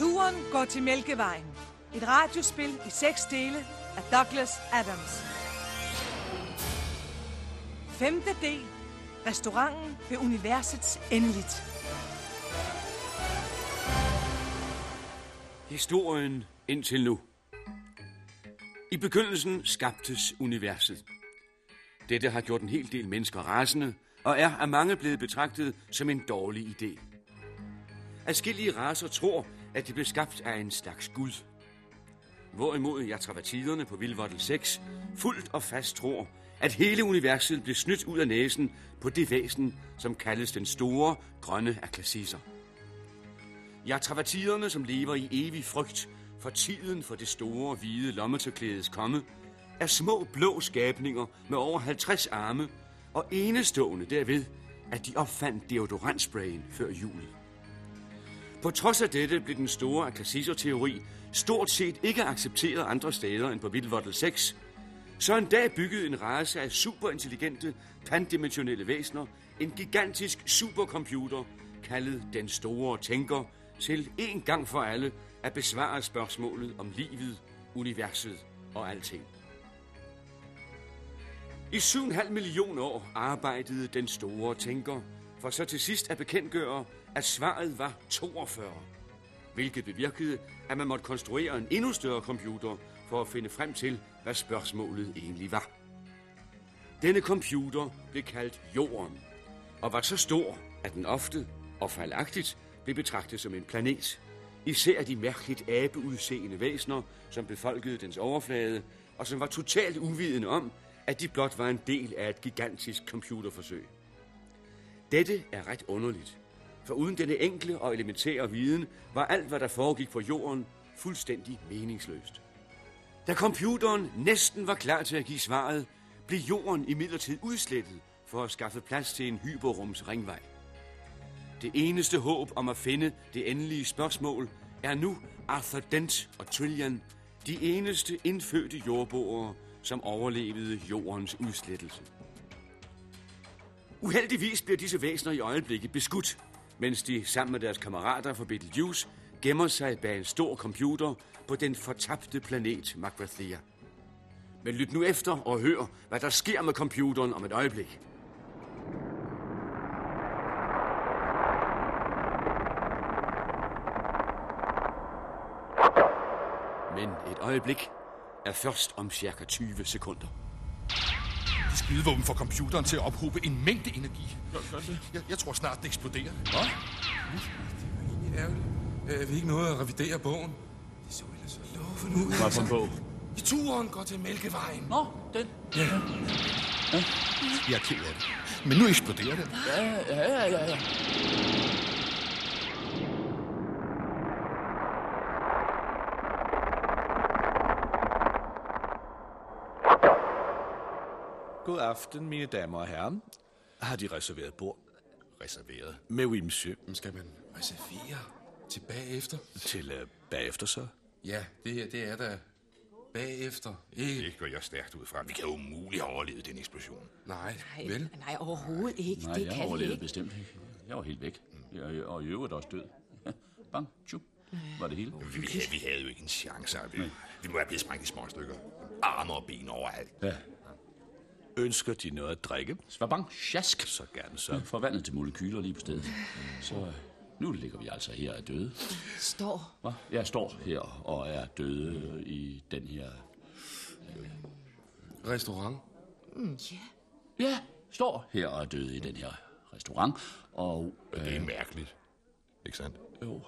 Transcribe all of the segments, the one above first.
Turen går til Mælkevejen. Et radiospil i seks dele af Douglas Adams. Femte del. Restauranten ved universets endeligt. Historien indtil nu. I begyndelsen skabtes universet. Dette har gjort en hel del mennesker rasende, og er af mange blevet betragtet som en dårlig idé. Adskillige raser tror, at de blev skabt af en slags gud. Hvorimod jatravatiderne på Vildvottel 6 fuldt og fast tror, at hele universet blev snydt ud af næsen på det væsen, som kaldes den store grønne aklasiser. travertiderne, som lever i evig frygt for tiden for det store hvide lommetørklædes komme, er små blå skabninger med over 50 arme, og enestående derved, at de opfandt deodorantsprayen før jul. På trods af dette blev den store akasiser-teori stort set ikke accepteret andre steder end på Vildvottel 6, så en dag byggede en race af superintelligente, pandimensionelle væsener en gigantisk supercomputer, kaldet Den Store Tænker, til en gang for alle at besvare spørgsmålet om livet, universet og alting. I 7,5 millioner år arbejdede den store tænker, for så til sidst at bekendtgøre, at svaret var 42. Hvilket bevirkede, at man måtte konstruere en endnu større computer for at finde frem til, hvad spørgsmålet egentlig var. Denne computer blev kaldt Jorden, og var så stor, at den ofte og fejlagtigt blev betragtet som en planet. Især de mærkeligt abeudseende væsener, som befolkede dens overflade, og som var totalt uvidende om, at de blot var en del af et gigantisk computerforsøg. Dette er ret underligt, for uden denne enkle og elementære viden var alt, hvad der foregik på jorden, fuldstændig meningsløst. Da computeren næsten var klar til at give svaret, blev jorden imidlertid udslettet for at skaffe plads til en hyperrums ringvej. Det eneste håb om at finde det endelige spørgsmål er nu Arthur Dent og Trillian, de eneste indfødte jordboere, som overlevede jordens udslettelse. Uheldigvis bliver disse væsener i øjeblikket beskudt, mens de sammen med deres kammerater fra Betelgeuse gemmer sig bag en stor computer på den fortabte planet Magrathea. Men lyt nu efter og hør, hvad der sker med computeren om et øjeblik. Men et øjeblik er først om cirka 20 sekunder. Det skydevåben får computeren til at ophobe en mængde energi. Jeg, jeg tror snart, den eksploderer. Hvad? Det er ærgerligt. Jeg vil ikke noget at revidere bogen. Det så ellers så lovende ud. Hvad for en bog? I turen går til Mælkevejen. Nå, den. Ja. Jeg er ked af det. Men nu eksploderer den. Ja, ja, ja, ja. God aften, mine damer og herrer. Har de reserveret bord? Reserveret. Med oui, monsieur. Skal man reservere til bagefter? Til uh, bagefter så? Ja, det her, det er der bagefter. Ikke? Det går jeg stærkt ud fra. Vi kan jo umuligt have overlevet den eksplosion. Nej, Nej, vel? nej, overhovedet ikke. Nej, det jeg kan overlevede ikke. bestemt ikke. Jeg var helt væk. Jeg, og i øvrigt også død. Bang, tjup, var det hele. Vi, vi, havde, vi havde jo ikke en chance. Vi, vi må have blevet sprængt i små stykker. Arme og ben overalt. Ja. Ønsker de noget at drikke? Svabang, sjask. Så gerne så. Forvandlet til molekyler lige på stedet. Så øh, nu ligger vi altså her og døde. Står. Hva? Jeg står her og er døde i den her... Restaurant. Mm, ja. Ja, står her og er døde i den her restaurant. Og... Øh, Det er mærkeligt. Ikke sandt? jo.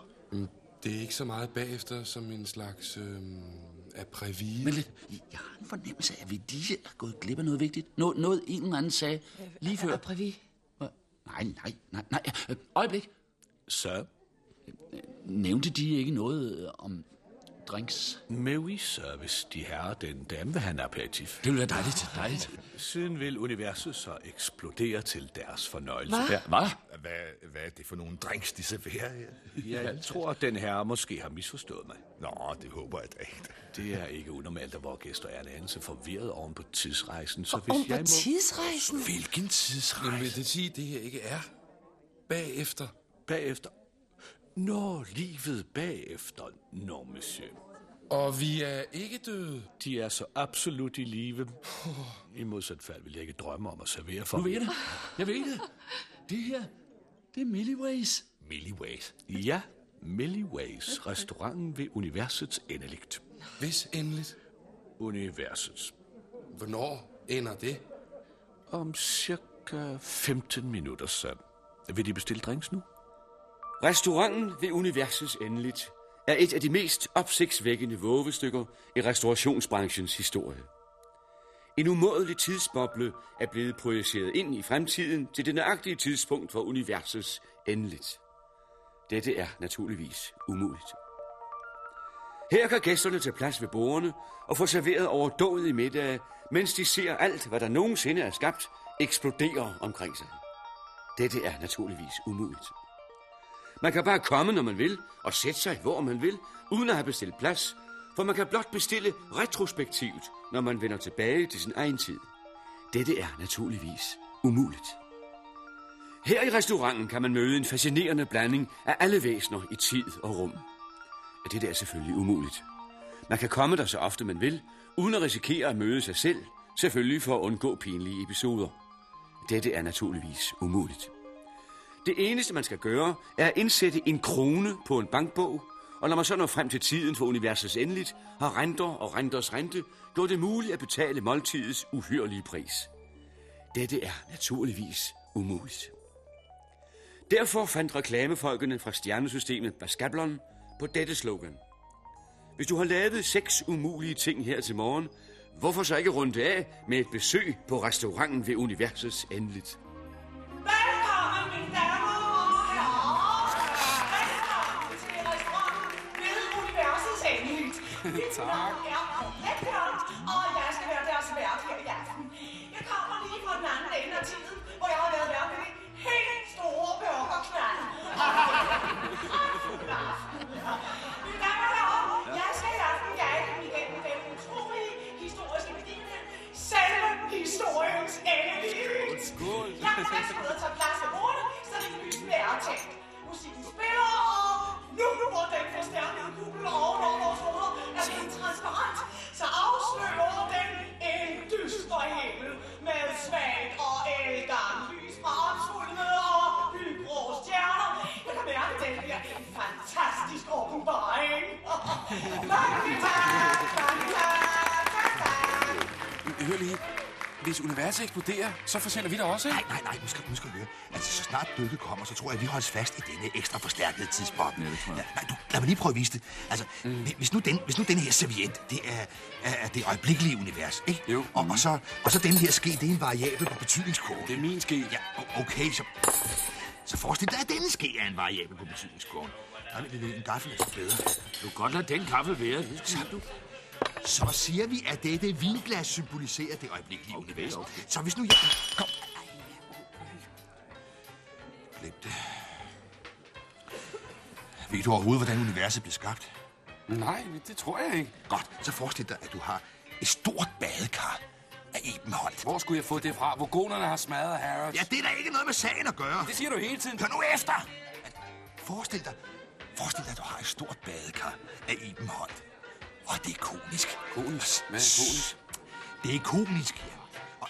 Det er ikke så meget bagefter som en slags øhm, aprævie. Men jeg har en fornemmelse af, at vi lige er gået glip af noget vigtigt. Noget, noget en eller anden sagde lige før. Prævi. Hva? Nej, nej, nej, nej. Øh, Øjeblik. Så. Nævnte de ikke noget øh, om drinks? Med service. De herrer, den dame vil have en aperitif. Det ville være dejligt, dejligt. Siden vil universet så eksplodere til deres fornøjelse. Hvad? Hvad? Hvad, hvad er det for nogle drinks, de serverer her? Jeg tror, at den herre måske har misforstået mig. Nå, det håber jeg da ikke. Det er ikke unormalt, at vores gæster er en anelse forvirret oven på tidsrejsen. Så Om hvis på jeg må... tidsrejsen. Hvilken tidsrejse? Jamen, vil det sige, at det her ikke er bagefter? Bagefter... Nå, livet bagefter. Nå, monsieur. Og vi er ikke døde. De er så absolut i live. I modsat fald vil jeg ikke drømme om at servere for Nu ved jeg det. Jeg ved det. Det her, det er Milliways. Milliways. Ja, Milliways. Restauranten ved universets endeligt. Hvis endeligt. Universets. Hvornår ender det? Om cirka 15 minutter, så. Vil de bestille drinks nu? Restauranten ved universets endeligt er et af de mest opsigtsvækkende vågestykker i restaurationsbranchens historie. En umådelig tidsboble er blevet projiceret ind i fremtiden til det nøjagtige tidspunkt for universets endeligt. Dette er naturligvis umuligt. Her kan gæsterne tage plads ved bordene og få serveret overdådige middage, mens de ser alt, hvad der nogensinde er skabt, eksplodere omkring sig. Dette er naturligvis umuligt. Man kan bare komme, når man vil, og sætte sig, hvor man vil, uden at have bestilt plads, for man kan blot bestille retrospektivt, når man vender tilbage til sin egen tid. Dette er naturligvis umuligt. Her i restauranten kan man møde en fascinerende blanding af alle væsener i tid og rum. Dette er selvfølgelig umuligt. Man kan komme der så ofte man vil, uden at risikere at møde sig selv, selvfølgelig for at undgå pinlige episoder. Dette er naturligvis umuligt. Det eneste, man skal gøre, er at indsætte en krone på en bankbog, og når man så når frem til tiden for universets endeligt, har renter og renters rente gjort det muligt at betale måltidets uhyrlige pris. Dette er naturligvis umuligt. Derfor fandt reklamefolkene fra stjernesystemet Baskablon på dette slogan. Hvis du har lavet seks umulige ting her til morgen, hvorfor så ikke runde af med et besøg på restauranten ved universets endeligt? Er Letbjørn, og jeg skal være deres vært her i aften. Jeg kommer lige fra den anden ende af tiden, hvor jeg har været vært med det helt store burgerknald. Mine damer og herrer, jeg skal i aften guide dem igennem den utrolige historiske begivenhed. Selve historiens endeligt. Skål. Jeg kan altså ud og tage plads ved bordet, så det kan lyse være tændt. Musikken spiller, og nu hvor den forstærkede kuppel ovenover åbenbaring. Mange tak, mange tak. Hør lige. Hvis universet eksploderer, så forsvinder vi da også, ikke? Nej, nej, nej, nu skal, nu skal du høre. Altså, så snart dykket kommer, så tror jeg, at vi holdes fast i denne ekstra forstærkede tidsboble. Ja, det tror jeg. nej, du, lad mig lige prøve at vise det. Altså, mm. hvis, nu den, hvis nu den her serviet, det er, er, det øjeblikkelige univers, ikke? Jo. Og, og, så, og så den her ske, det er en variabel på betydningskurven. Det er min ske. Ja, okay, så... Så forestil dig, at denne ske er en variabel på betydningskurven. Nej, men en gaffel er bedre. Du kan godt lade den kaffe være. Det skal du. Så siger vi, at dette vinglas symboliserer det øjeblikkelige okay, univers. Okay. Så hvis nu jeg... Kom. Glem det. Ved du overhovedet, hvordan universet blev skabt? Nej, det tror jeg ikke. Godt, så forestil dig, at du har et stort badekar af Ebenholdt. Hvor skulle jeg få det fra? Vogonerne har smadret Harrods. Ja, det er da ikke noget med sagen at gøre. Det siger du hele tiden. Hør nu efter! Forestil dig, forestil dig, at du har et stort badekar af Ebenholdt. Og det er konisk. Konisk? Hvad er konisk? Det er konisk, ja. Og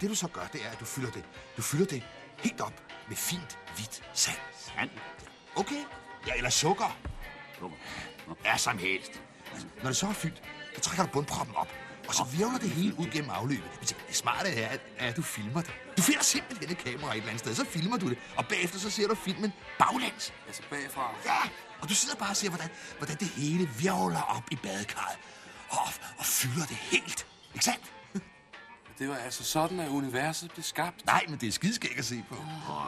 det du så gør, det er, at du fylder det, du fylder det helt op med fint, hvidt sand. Sand? Okay? Ja, eller sukker. Er som helst. Når det så er fyldt, så trækker du bundproppen op. Og så virvler det hele ud gennem afløbet. Det smarte er, at, at du filmer det. Du finder simpelthen et kamera et eller andet sted, så filmer du det. Og bagefter så ser du filmen baglæns. Altså bagfra. Ja, og du sidder bare og ser, hvordan, hvordan det hele virvler op i badekarret. Og, og fylder det helt. Ikke sandt? Det var altså sådan, at universet blev skabt. Nej, men det er skideskæg at se på.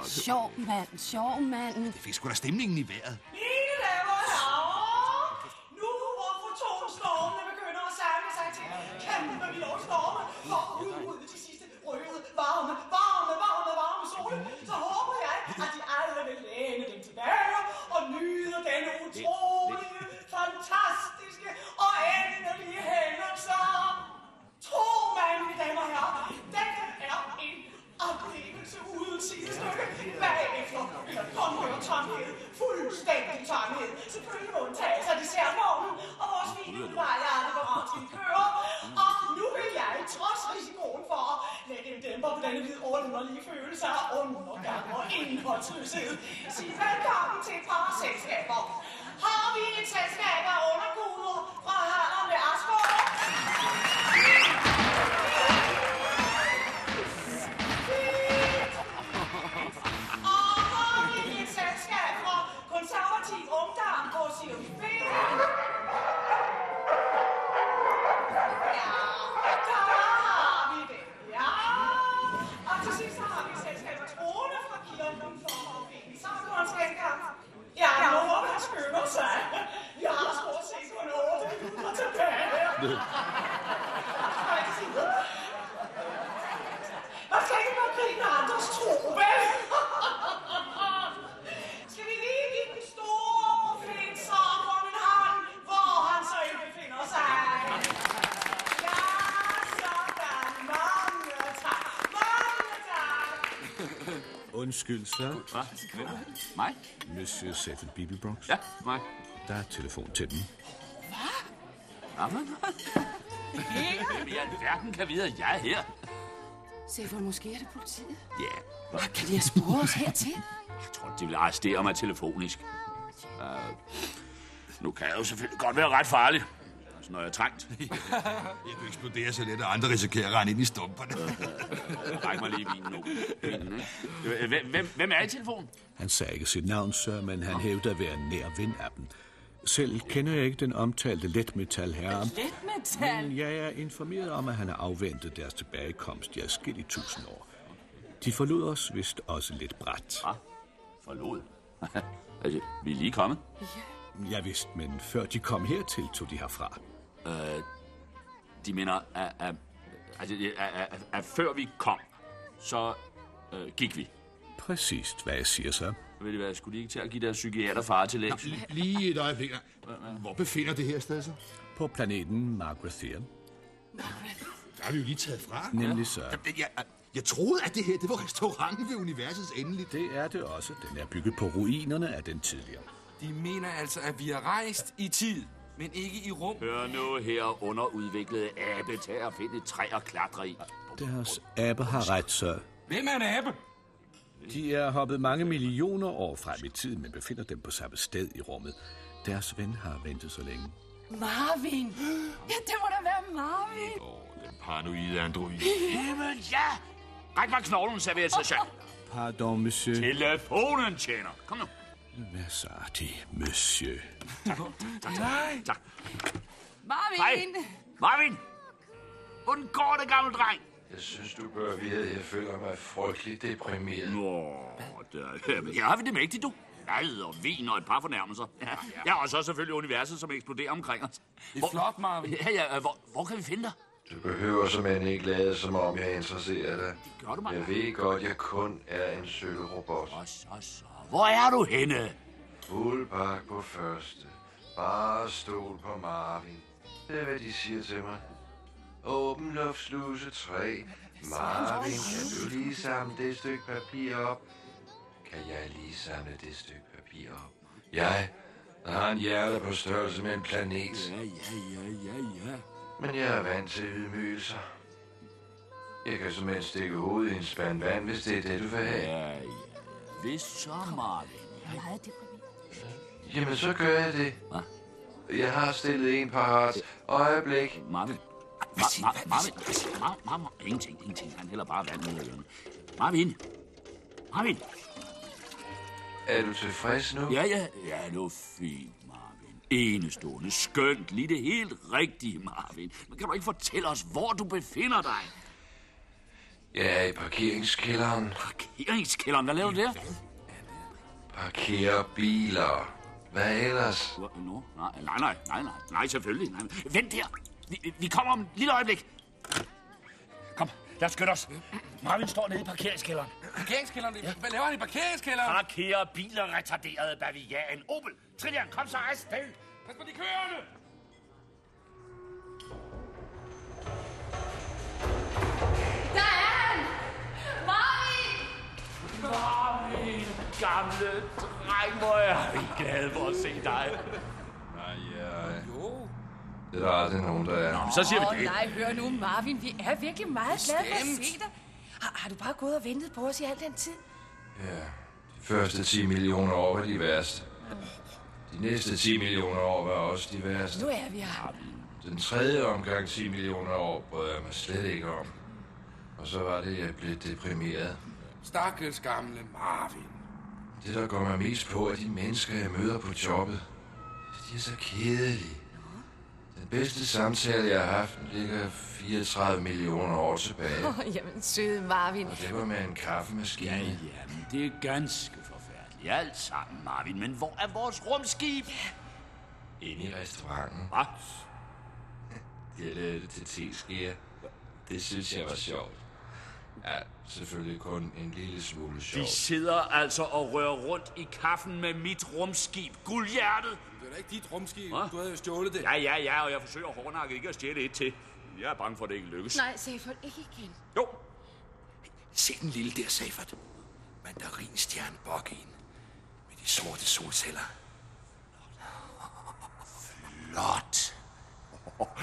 Sjov mand, sjov mand. Det fik sgu da stemningen i vejret. Følelser af undergang og indholdsløshed. Sig velkommen til et par selskaber. Har vi et selskab af underguder fra tilbage. Man skal ikke bare grine andres tro, vel? Skal vi lige give den store profet Sargon en hånd, hvor han så end befinder sig? Ja, sådan. Mange tak. Mange tak. Undskyld, sir. Hvad? Hvem? Mig? Monsieur Seffel Bibelbrox. Ja, mig. Der er telefon til den. Hvad for noget? Hvem i alverden kan vide, at jeg er her? Seffer, måske er det politiet. Ja, Hvad kan de have sporet os hertil? jeg tror, de vil arrestere mig telefonisk. Uh, nu kan jeg jo selvfølgelig godt være ret farlig. Altså, når jeg er trængt. Jeg kan eksplodere så let, at andre risikerer at rende ind i stumperne. Ræk mig lige vinen nu. Hvem, hvem, hvem er i telefonen? Han sagde ikke sit navn, sir, men han hævder at være nær ven af dem. Selv kender jeg ikke den omtalte letmetal herre. Letmetal? Men jeg er informeret om, at han har afventet deres tilbagekomst i adskillige tusind år. De forlod os vist også lidt bræt. Ah, forlod. altså, vi er lige kommet. Ja vist, men før de kom hertil, tog de herfra. Øh, de mener, at, at, altså, at, at, at, at før vi kom, så øh, gik vi. Præcist, hvad jeg siger så. Ved I hvad, skulle de ikke til at give deres psykiater far til lægs? Lige et øjeblik. Hvor befinder det her sted sig? På planeten Margrethier. Der har vi jo lige taget fra. Nemlig så. Jeg, jeg, jeg troede, at det her det var restauranten ved universets endeligt. Det er det også. Den er bygget på ruinerne af den tidligere. De mener altså, at vi har rejst i tid, men ikke i rum. Hør nu her underudviklede abe til at finde et træ og klatre i. Deres abe har ret, så. Hvem er en abe? De er hoppet mange millioner år frem i tiden, men befinder dem på samme sted i rummet. Deres ven har ventet så længe. Marvin! Ja, det må da være Marvin! Den paranoide android. Himmel, ja! Ræk mig knoglen, serverer Pardon, monsieur. Telefonen tjener. Kom nu. Hvad så de, monsieur? Nej. Tak. Marvin! Hej. Marvin! Hvordan går det, gamle dreng? Jeg synes, du bør vide, at jeg føler mig frygtelig deprimeret. Nå, der, her har vi det mægtigt, du. Mad og vin og et par fornærmelser. Ja, ja og så selvfølgelig universet, som eksploderer omkring os. Det er flot, Marvin. Ja, ja, hvor, hvor kan vi finde dig? Du behøver som ikke lade, som om jeg er interesseret dig. Gør du mig? Jeg ved godt, jeg kun er en sølvrobot. Og så, så. Hvor er du henne? Fuld bak på første. Bare stol på Marvin. Det er, hvad de siger til mig. Åben luftsluse 3. Marvin, kan du lige samle det stykke papir op? Kan jeg lige samle det stykke papir op? Jeg, der har en hjerte på størrelse med en planet. Ja, ja, ja, ja, ja. Men jeg er vant til ydmygelser. Jeg kan simpelthen stikke hovedet i en spand vand, hvis det er det, du vil have. Ja, ja. Hvis så, Marvin. Deprimeret. Jamen, så gør jeg det. Hvad? Jeg har stillet en parat. Øjeblik. Marvin. Ma- Marvin. Ma- Marvin. Ingenting, ingenting. Han hælder bare vand ned ad hjørnet. Marvin. Marvin. Er du tilfreds nu? Ja, ja. Ja, det var fint, Marvin. Enestående, skønt, lige det helt rigtige, Marvin. Men kan du ikke fortælle os, hvor du befinder dig? Jeg er i parkeringskælderen. Parkeringskælderen, hvad laver du der? Parkerer biler. Hvad ellers? Nå, nej, nej, nej, nej, nej, selvfølgelig. Nej. Vent der. Vi, vi kommer om et lille øjeblik. Kom, lad os skynde os. Marvin står nede i parkeringskælderen. Parkeringskælderen. Hvad laver han i parkeringskælderen? Parkerer biler retarderede bavian. Opel, Trillian, kom så afsted. Pas på de kørende. Der er han! Marvin! Marvin, gamle dreng, hvor er vi glade for at se dig. Det er der aldrig nogen, der er. Så siger vi det. nej, hør nu, Marvin. Vi er virkelig meget glade for at se dig. Har, har du bare gået og ventet på os i al den tid? Ja, de første 10 millioner år var de værste. De næste 10 millioner år var også de værste. Nu er vi her. Den tredje omgang 10 millioner år brød jeg mig slet ikke om. Og så var det, jeg blev deprimeret. Stakkels gamle Marvin. Det, der går mig mest på, er de mennesker, jeg møder på jobbet. De er så kedelige. Bedste samtale, jeg har haft, ligger 34 millioner år tilbage. Åh, oh, jamen, søde Marvin. Og det var med en kaffemaskine. Ja, jamen, det er ganske forfærdeligt. Alt sammen, Marvin. Men hvor er vores rumskib? Inde i restauranten. Hvad? Jeg lavede det til teskeer. Det synes jeg var sjovt. Ja, selvfølgelig kun en lille smule De sjovt. sidder altså og rører rundt i kaffen med mit rumskib. Guldhjertet! Det er da ikke dit rumskib. Hva? Du havde jo stjålet det. Ja, ja, ja, og jeg forsøger hårdnakket ikke at stjæle et til. Jeg er bange for, at det ikke lykkes. Nej, Seyfert, ikke igen. Jo, Se den lille der, Safert. Mandarinstjerne Boggin. Med de sorte solceller. Flot.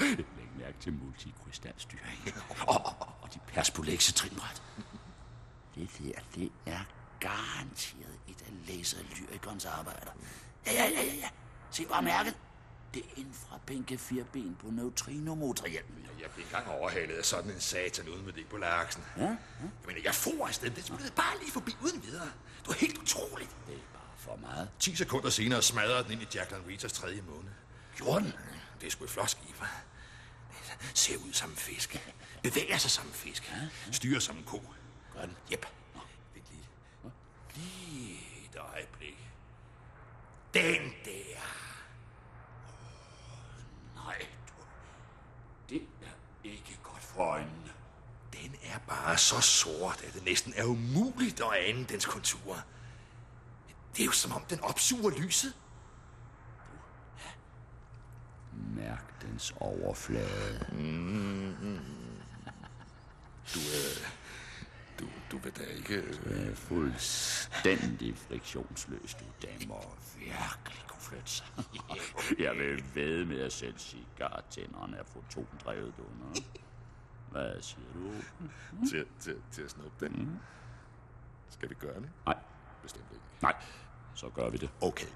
Læg mærke til multikrystalstyring. de perspolekse trinbræt. Det der, det er garanteret et af laserlyrikernes arbejder. Ja, ja, ja, ja, ja. Se bare mærket. Det er en fra bænke fire ben på neutrinomotorhjelmen. Jeg blev engang overhalet af sådan en satan uden med det på laksen. Ja, ja. Jeg mener, jeg får afsted. Det smuttede bare lige forbi uden videre. Det var helt utroligt. Det er bare for meget. 10 sekunder senere smadrede den ind i Jacqueline Reeters tredje måned. Gjorde den? Det er sgu et flot skib? Det Ser ud som en fisk. Bevæger sig som en fisk. Styrer som en ko. Gør den? Jep. Vent lige. Lige et øjeblik. Den der. Nej, du. Det er ikke godt for øjnene. Den er bare så sort, at det næsten er umuligt at ane dens konturer. Det er jo som om, den opsuger lyset. Mærk dens overflade. Du, øh, du, du vil da ikke... Øh, Det er fuldstændig friktionsløs, du damer virkelig kunne flytte sig. Jeg vil ved med at selv cigartænderne er fotondrevet, du. Nå? Hvad siger du? til, til, til at snuppe den. Mm. Skal vi gøre det? Nej, Bestemt ikke. nej, så gør vi det. Okay.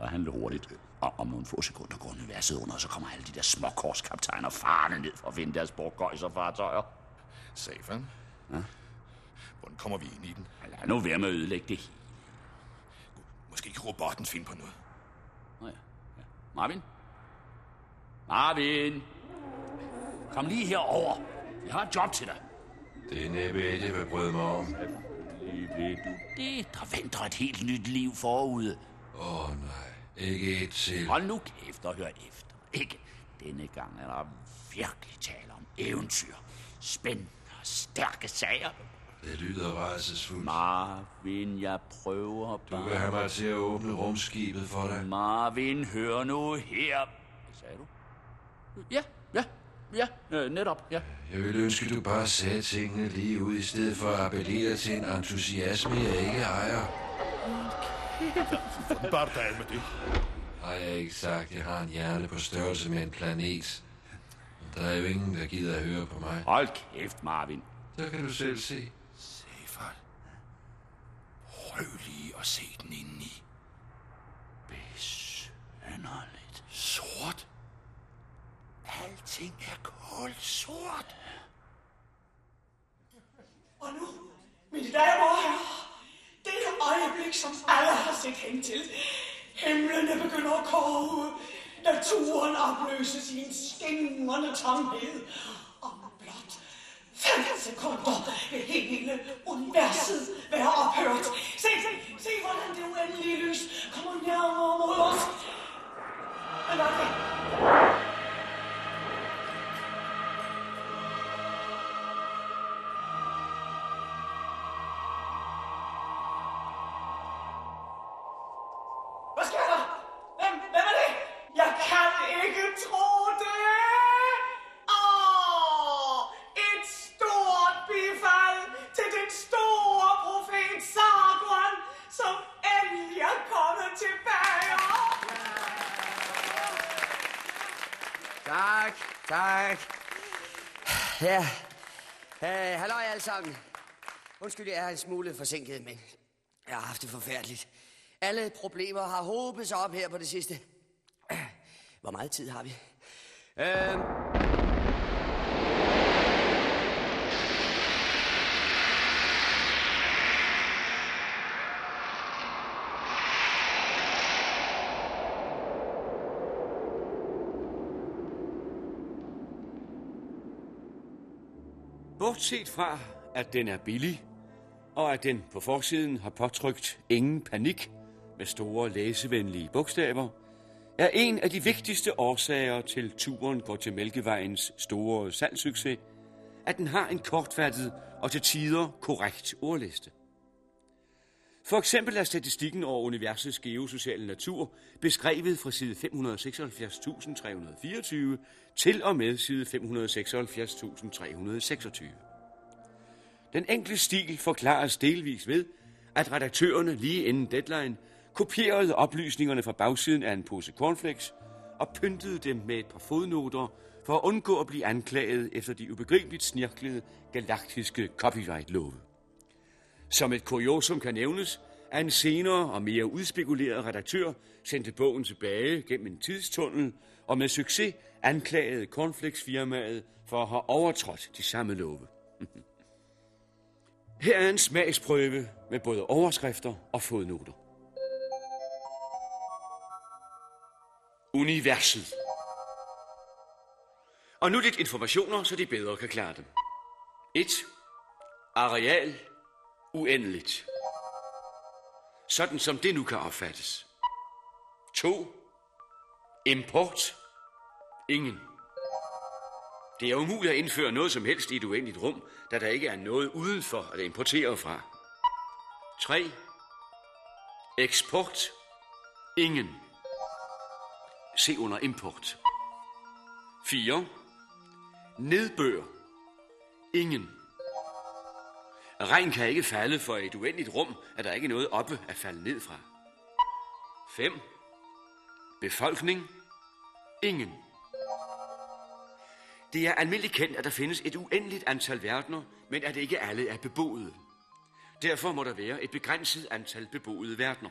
Må hellere handle hurtigt. Og om nogle få sekunder går universet under, og så kommer alle de der småkorskaptajner farne ned for at vinde deres borgøjserfartøjer. Safan? Ja? Hvordan kommer vi ind i den? Lad nu være med at ødelægge det. Måske kan robotten finde på noget. Nå ja. ja. Marvin? Marvin! Kom lige herover. Jeg har et job til dig. Det er næppe et, jeg vil bryde mig om. Selvfølgelig ved du det. Der venter et helt nyt liv forude. Åh oh, nej, ikke et til. Hold nu kæft og hør efter. Ikke? Denne gang er der virkelig tale om eventyr. Spændende og stærke sager. Det lyder rædselsfuldt. Marvin, jeg prøver Du bare. vil have mig til at åbne rumskibet for dig. Marvin, hør nu her. Hvad sagde du? Ja, ja, ja, øh, netop, ja. Jeg ville ønske, du bare sagde tingene lige ud, i stedet for at appellere til en entusiasme, jeg ikke ejer. Bare du med det. Har jeg ikke sagt, at jeg har en hjerne på størrelse med en planet? Der er jo ingen, der gider at høre på mig. Hold kæft, Marvin. Så kan du selv se. Safan. Prøv lige at se den indeni. Besynderligt. Sort. Alting er kulsort. Og nu, mine damer og herrer, det øjeblik, som alle har set hen til. Himlene begynder at koge. Naturen opløses i en skingrende tomhed. Om blot fem sekunder vil hele universet være ophørt. Se, se, se, hvordan det uendelige lys kommer nærmere mod os. Men hvad Tak, tak. Ja, Uh, halløj alle sammen. Undskyld, jeg er en smule forsinket, men jeg har haft det forfærdeligt. Alle problemer har hobet sig op her på det sidste. Hvor meget tid har vi? Uh, Bortset fra, at den er billig, og at den på forsiden har påtrykt ingen panik med store læsevenlige bogstaver, er en af de vigtigste årsager til turen går til Mælkevejens store salgssucces, at den har en kortfattet og til tider korrekt ordliste. For eksempel er statistikken over universets geosociale natur beskrevet fra side 576.324 til og med side 576.326. Den enkle stil forklares delvis ved, at redaktørerne lige inden deadline kopierede oplysningerne fra bagsiden af en pose cornflakes og pyntede dem med et par fodnoter for at undgå at blive anklaget efter de ubegribeligt snirklede galaktiske copyright-love. Som et kuriosum kan nævnes, at en senere og mere udspekuleret redaktør sendte bogen tilbage gennem en tidstunnel og med succes anklagede cornflakes-firmaet for at have overtrådt de samme love. Her er en smagsprøve med både overskrifter og fodnoter. Universet. Og nu lidt informationer, så de bedre kan klare dem. 1. Areal. Uendeligt. Sådan som det nu kan opfattes. 2. Import. Ingen. Det er umuligt at indføre noget som helst i et uendeligt rum, da der ikke er noget udenfor at importere fra. 3. Eksport. Ingen. Se under import. 4. Nedbør. Ingen. Regn kan ikke falde for et uendeligt rum, at der ikke er noget oppe at falde ned fra. 5. Befolkning. Ingen. Det er almindeligt kendt, at der findes et uendeligt antal verdener, men at ikke alle er beboede. Derfor må der være et begrænset antal beboede verdener.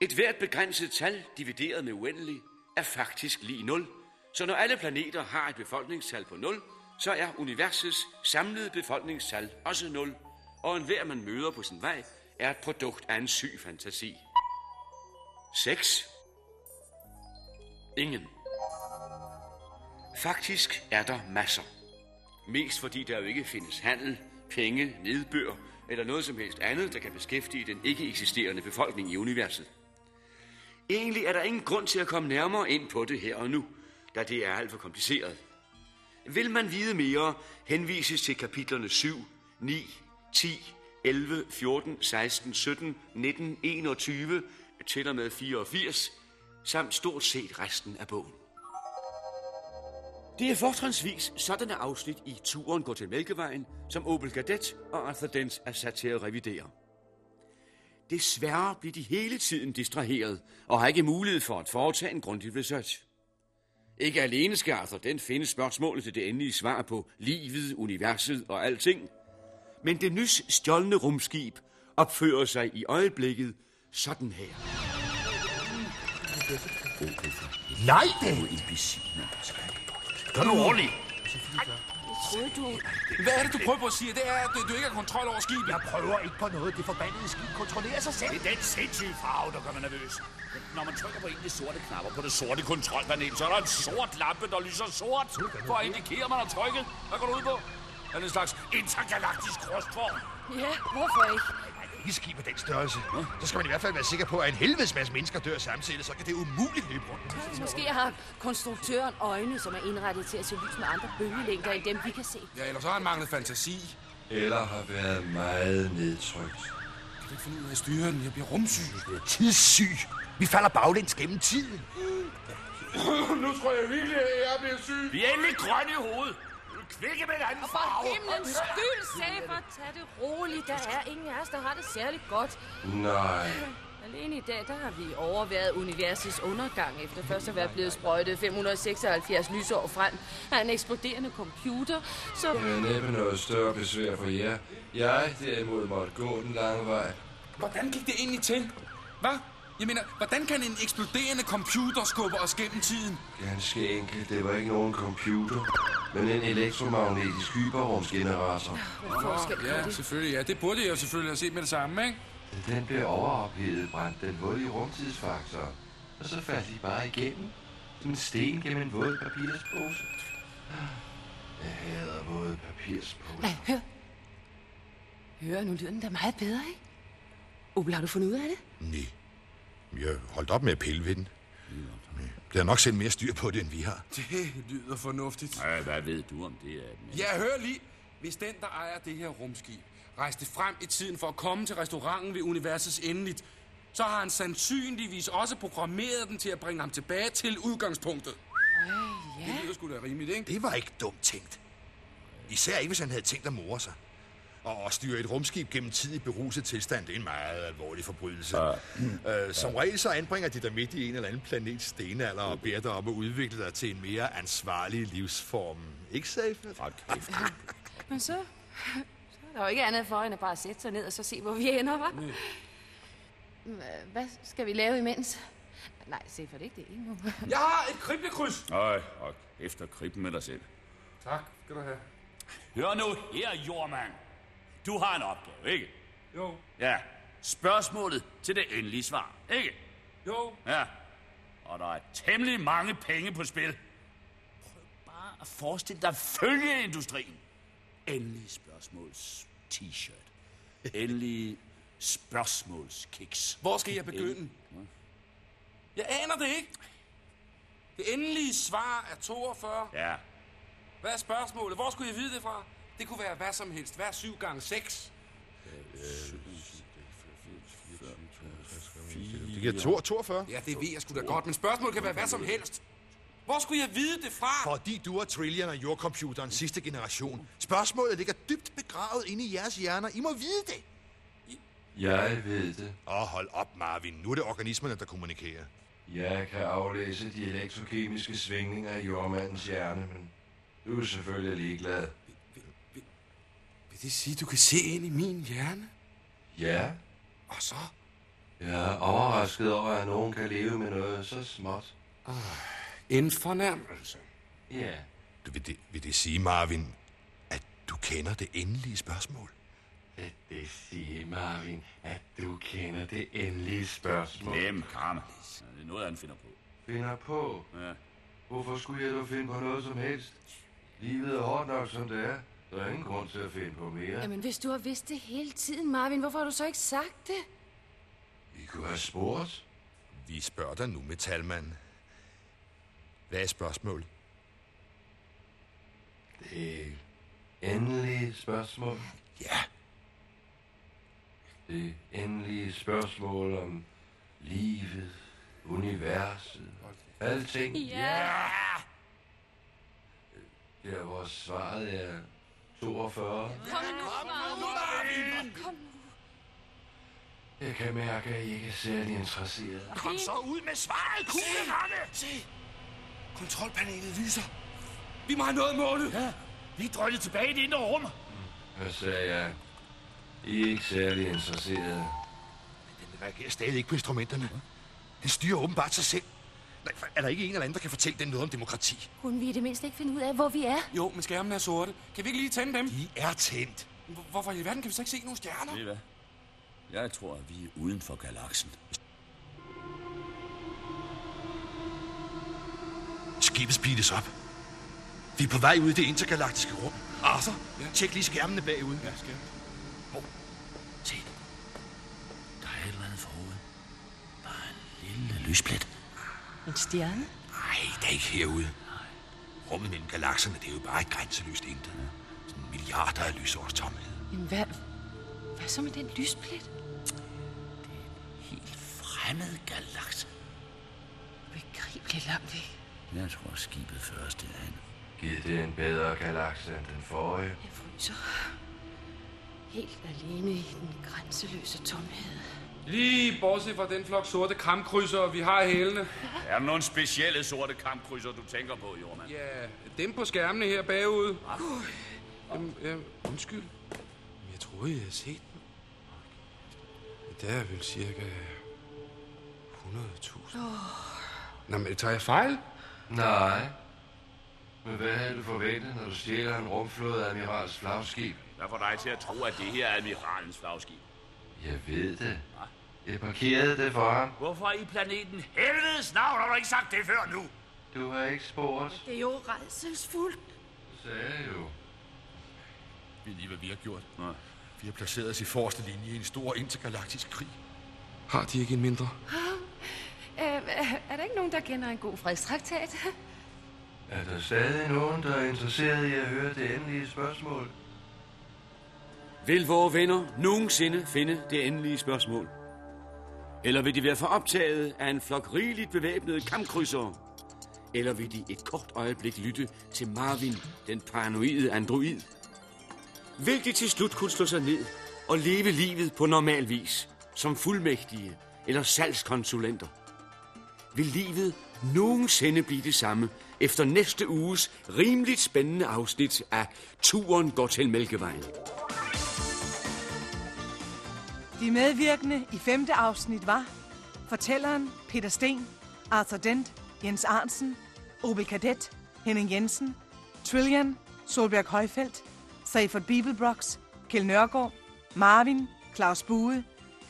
Et hvert begrænset tal, divideret med uendelig, er faktisk lige 0. Så når alle planeter har et befolkningstal på 0, så er universets samlede befolkningstal også 0, og enhver man møder på sin vej er et produkt af en syg fantasi. 6. Ingen. Faktisk er der masser. Mest fordi der jo ikke findes handel, penge, nedbør eller noget som helst andet, der kan beskæftige den ikke eksisterende befolkning i universet. Egentlig er der ingen grund til at komme nærmere ind på det her og nu, da det er alt for kompliceret. Vil man vide mere, henvises til kapitlerne 7, 9, 10, 11, 14, 16, 17, 19, 21, til og med 84, samt stort set resten af bogen. Det er fortrinsvis sådanne afsnit i Turen går til Mælkevejen, som Opel Kadett og Arthur Dent er sat til at revidere. Desværre bliver de hele tiden distraheret og har ikke mulighed for at foretage en grundig research. Ikke alene skal Arthur Dent finde spørgsmålet til det endelige svar på livet, universet og alting, men det nys stjålne rumskib opfører sig i øjeblikket sådan her. Nej, det! Er. Gør du ordentligt? Du... Hvad er det, du prøver på at sige? Det er, at du, ikke har kontrol over skibet. Jeg prøver ikke på noget. Det forbandede skib kontrollerer sig selv. Det er den sindssyge farve, der gør mig nervøs. Når man trykker på en af de sorte knapper på det sorte kontrolpanel, så er der en sort lampe, der lyser sort, for at indikere, at man har trykket. Hvad går du ud på? Er det en slags intergalaktisk rustform? Ja, hvorfor ikke? Ikke skib af den størrelse. Så skal man i hvert fald være sikker på, at en helvedes masse mennesker dør samtidig, så kan det umuligt løbe rundt. Måske har konstruktøren øjne, som er indrettet til at se lys med andre bølgelængder end dem, vi kan se. Ja, ellers har han manglet fantasi. Eller har været meget nedtrykt. Kan du ikke finde ud af at styre den? Jeg bliver rumsyg. Du er tidssyg. Vi falder baglæns gennem tiden. nu tror jeg virkelig, at jeg bliver syg. Vi er endelig grønne i hovedet. Kvikke med en anden Og for himlens skyld, Saber, tag det roligt. Der er ingen af os, der har det særligt godt. Nej. Alene i dag, der har vi overværet universets undergang, efter først at være blevet sprøjtet 576 lysår frem af en eksploderende computer, så... Det er næppe noget større besvær for jer. Jeg derimod måtte gå den lange vej. Hvordan gik det egentlig til? Hvad? Jeg mener, hvordan kan en eksploderende computer skubbe os gennem tiden? Ganske enkelt, det var ikke nogen computer, men en elektromagnetisk hyperrumsgenerator. Ja, selvfølgelig. Ja, det burde jeg jo selvfølgelig have set med det samme, ikke? Den blev overophedet, brændte den hul i rumtidsfaktoren. Og så faldt de bare igennem. Som en sten gennem en våd papirspose. Jeg hader våde papirsposer. Nej, hør. Hør, nu lyder den da meget bedre, ikke? Opel, har du fundet ud af det? Nej. Jeg holdt op med at pille ved den. Der er nok selv mere styr på det, end vi har. Det lyder fornuftigt. Ja, hvad ved du om det? At Ja, hør lige. Hvis den, der ejer det her rumskib, rejste frem i tiden for at komme til restauranten ved universets endeligt, så har han sandsynligvis også programmeret den til at bringe ham tilbage til udgangspunktet. Øh, Det lyder sgu da rimeligt, ikke? Det var ikke dumt tænkt. Især ikke, hvis han havde tænkt at more sig. Og at styre et rumskib gennem tid i beruset tilstand, det er en meget alvorlig forbrydelse. Uh, som regel så anbringer de dig midt i en eller anden planets stenalder og beder dig om at udvikle dig til en mere ansvarlig livsform. Ikke safe? Men så... Så er der jo ikke andet for, end at bare sætte sig ned og så se, hvor vi ender, hva'? Hva- Hvad skal vi lave imens? Nej, se for det ikke det endnu. Jeg har et kriblekryds. Øj, og efter kribben med dig selv. Tak, skal du have. Hør nu her, jordmand. Du har en opgave, ikke? Jo. Ja. Spørgsmålet til det endelige svar, ikke? Jo. Ja. Og der er temmelig mange penge på spil. Prøv bare at forestille dig følgeindustrien. Endelig spørgsmåls t-shirt. Endelig spørgsmålskiks. Hvor skal jeg begynde? Jeg aner det ikke. Det endelige svar er 42. Ja. Hvad er spørgsmålet? Hvor skulle jeg vide det fra? Det kunne være hvad som helst. Hvad er 7 gange 6? Det giver to- 42. Ja, det ved jeg sgu da godt, men spørgsmålet kan være hvad som helst. Hvor skulle jeg vide det fra? Fordi du er Trillian og jordcomputerens sidste generation. Spørgsmålet ligger dybt begravet inde i jeres hjerner. I må vide det. Jeg ved det. Åh, oh, hold op, Marvin. Nu er det organismerne, der kommunikerer. Jeg kan aflæse de elektrokemiske svingninger i jordmandens hjerne, men du er selvfølgelig ligeglad. Vil det sige, du kan se ind i min hjerne? Ja, Og så? jeg er overrasket over, at nogen kan leve med noget så småt. En fornærmelse. Ja. Du, vil, det, vil det sige, Marvin, at du kender det endelige spørgsmål? Vil det sige, Marvin, at du kender det endelige spørgsmål? Glem, Karma. Det er noget, han finder på. Finder på? Ja. Hvorfor skulle jeg dog finde på noget som helst? Livet er hårdt nok, som det er. Der er ingen grund til at finde på mere. Jamen, hvis du har vidst det hele tiden, Marvin, hvorfor har du så ikke sagt det? Vi kunne have spurgt. Vi spørger dig nu, Metalman. Hvad er spørgsmålet? Det endelige spørgsmål. Ja. Det endelige spørgsmål om livet, universet, alting. Ja! Der hvor svaret er 42. Kom nu, Marvin! Kom nu. Jeg kan mærke, at I ikke er særlig interesseret. Kom så ud med svaret, kuglerande! Se! Kontrolpanelet lyser. Vi må have noget målet. Ja, vi er drøjtet tilbage i det indre rum. Hvad sagde jeg? I er ikke særlig interesserede. Den reagerer stadig ikke på instrumenterne. Den styrer åbenbart sig selv. Er der ikke en eller anden, der kan fortælle den noget om demokrati? Kunne vi i det mindste ikke finde ud af, hvor vi er? Jo, men skærmen er sorte. Kan vi ikke lige tænde dem? De er tændt. Hvor- Hvorfor i verden kan vi så ikke se nogen stjerner? Ved I hvad? Jeg tror, at vi er uden for galaksen. Skibet speedes op. Vi er på vej ud i det intergalaktiske rum. Arthur, Ja. tjek lige skærmene bagud. Ja, skal Se. Der er et eller andet forude. Bare en lille lysplet. En stjerne? Nej, det er ikke herude. Rummet mellem galakserne, det er jo bare et grænseløst intet. Sådan milliarder af lysårs tomhed. Jamen, hvad, hvad så med den lysplet? Helt fremmed galakse. Begribeligt langt væk. Jeg tror, skibet føres derhen. Giv det en bedre galakse end den forrige. Jeg fryser. Helt alene i den grænseløse tomhed. Lige bortset fra den flok sorte kampkrydser, vi har i hælene. Er der nogle specielle sorte kampkrydser, du tænker på, Jormand? Ja, dem på skærmene her bagude. Jamen, ja, undskyld. Jeg troede, jeg havde set dem. Det er vel cirka 100.000. Nå, men tager jeg fejl? Nej. Men hvad havde du forventet, når du stjæler en rumflåde admirals flagskib? Hvad får dig til at tro, at det her er admiralens flagskib? Jeg ved det. Jeg parkerede det for ham. Hvorfor i planeten helvedes navn har du ikke sagt det før nu? Du har ikke spurgt. Det er jo redselsfuldt. Sagde jeg jo. Vi lige, hvad vi har gjort. Nej. Vi har placeret os i forreste linje i en stor intergalaktisk krig. Har de ikke en mindre? Øh, er der ikke nogen, der kender en god fredstraktat? Er der stadig nogen, der er interesseret i at høre det endelige spørgsmål? Vil vores venner nogensinde finde det endelige spørgsmål? Eller vil de være for optaget af en flok rigeligt bevæbnede kampkrydsere? Eller vil de et kort øjeblik lytte til Marvin, den paranoide android? Vil de til slut kunne slå sig ned og leve livet på normal vis, som fuldmægtige eller salgskonsulenter? Vil livet nogensinde blive det samme efter næste uges rimeligt spændende afsnit af Turen går til Mælkevejen? De medvirkende i femte afsnit var fortælleren Peter Sten, Arthur Dent, Jens Arnsen, Obel Kadet, Henning Jensen, Trillian, Solberg Højfeldt, Seifert Bibelbrox, Kjell Nørgaard, Marvin, Claus Bue,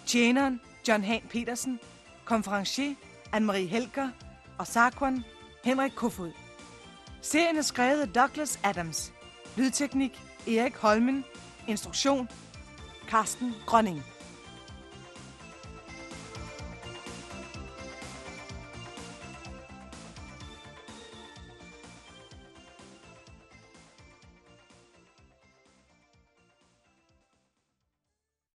Tjeneren, John Han Petersen, konferencier Anne-Marie Helger og Sarkwan, Henrik Kofod. Serien er skrevet af Douglas Adams. Lydteknik Erik Holmen. Instruktion Carsten Grønning.